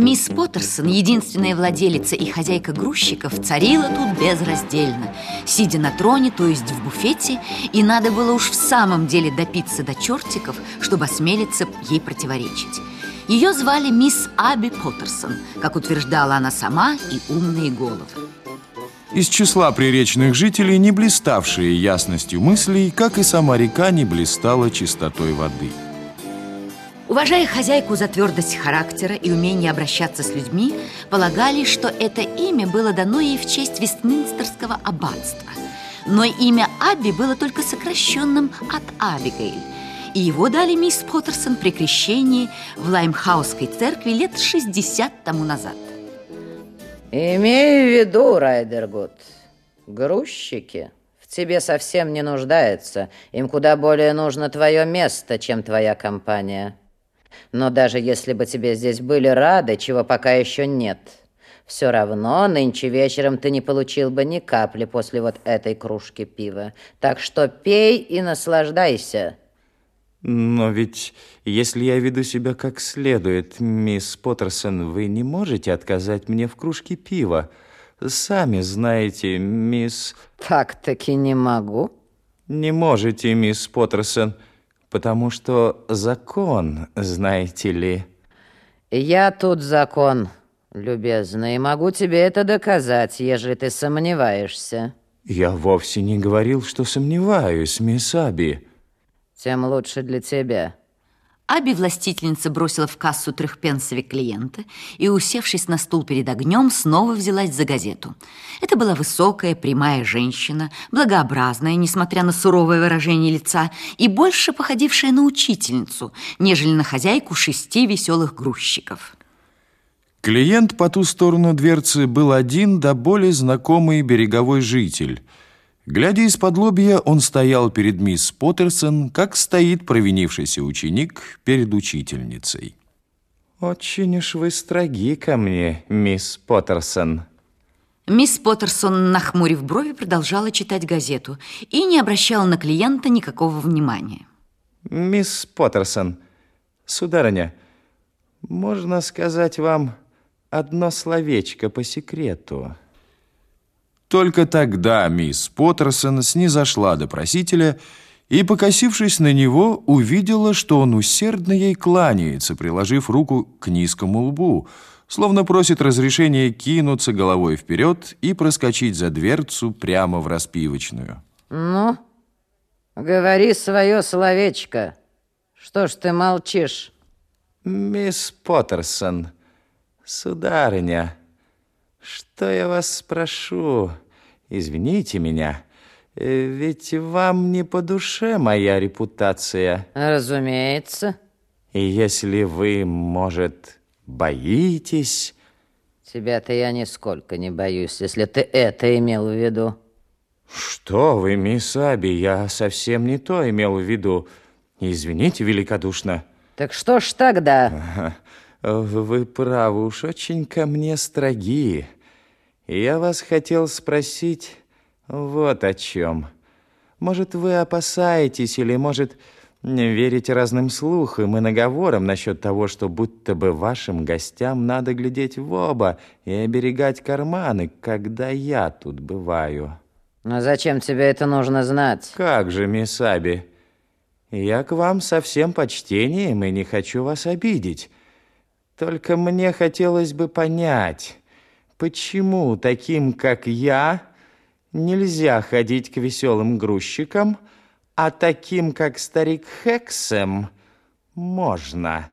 Мисс Поттерсон, единственная владелица и хозяйка грузчиков, царила тут безраздельно, сидя на троне, то есть в буфете, и надо было уж в самом деле допиться до чертиков, чтобы осмелиться ей противоречить. Ее звали мисс Аби Поттерсон, как утверждала она сама и умные головы. Из числа приречных жителей, не блиставшие ясностью мыслей, как и сама река не блистала чистотой воды. Уважая хозяйку за твердость характера и умение обращаться с людьми, полагали, что это имя было дано ей в честь Вестминстерского аббатства. Но имя Абби было только сокращенным от Абигейль, и его дали мисс Поттерсон при крещении в Лаймхаусской церкви лет 60 тому назад. Имей в виду, Райдергуд, грузчики в тебе совсем не нуждаются. Им куда более нужно твое место, чем твоя компания. Но даже если бы тебе здесь были рады, чего пока еще нет, все равно нынче вечером ты не получил бы ни капли после вот этой кружки пива. Так что пей и наслаждайся. Но ведь, если я веду себя как следует, мисс Поттерсон, вы не можете отказать мне в кружке пива. Сами знаете, мисс... Так-таки не могу. Не можете, мисс Поттерсон, потому что закон, знаете ли. Я тут закон, любезный, и могу тебе это доказать, ежели ты сомневаешься. Я вовсе не говорил, что сомневаюсь, мисс Аби тем лучше для тебя. Аби властительница бросила в кассу трехпенсовик клиента и, усевшись на стул перед огнем, снова взялась за газету. Это была высокая, прямая женщина, благообразная, несмотря на суровое выражение лица, и больше походившая на учительницу, нежели на хозяйку шести веселых грузчиков. Клиент по ту сторону дверцы был один да более знакомый береговой житель – Глядя из-под лобья, он стоял перед мисс Поттерсон, как стоит провинившийся ученик перед учительницей. «Очень уж вы строги ко мне, мисс Поттерсон». Мисс Поттерсон, нахмурив брови, продолжала читать газету и не обращала на клиента никакого внимания. «Мисс Поттерсон, сударыня, можно сказать вам одно словечко по секрету?» Только тогда мисс Поттерсон снизошла до просителя и, покосившись на него, увидела, что он усердно ей кланяется, приложив руку к низкому лбу, словно просит разрешения кинуться головой вперед и проскочить за дверцу прямо в распивочную. «Ну, говори свое словечко. Что ж ты молчишь?» «Мисс Поттерсон, сударыня...» Что я вас спрошу? Извините меня, э, ведь вам не по душе моя репутация. Разумеется. И если вы, может, боитесь... Тебя-то я нисколько не боюсь, если ты это имел в виду. Что вы, мисс Аби, я совсем не то имел в виду. Извините великодушно. Так что ж тогда? Вы правы, уж очень ко мне строги. Я вас хотел спросить вот о чем. Может, вы опасаетесь или, может, верите разным слухам и наговорам насчет того, что будто бы вашим гостям надо глядеть в оба и оберегать карманы, когда я тут бываю. Но зачем тебе это нужно знать? Как же, мисс Аби, я к вам со всем почтением и не хочу вас обидеть. Только мне хотелось бы понять, почему таким, как я, нельзя ходить к веселым грузчикам, а таким, как старик Хексем, можно».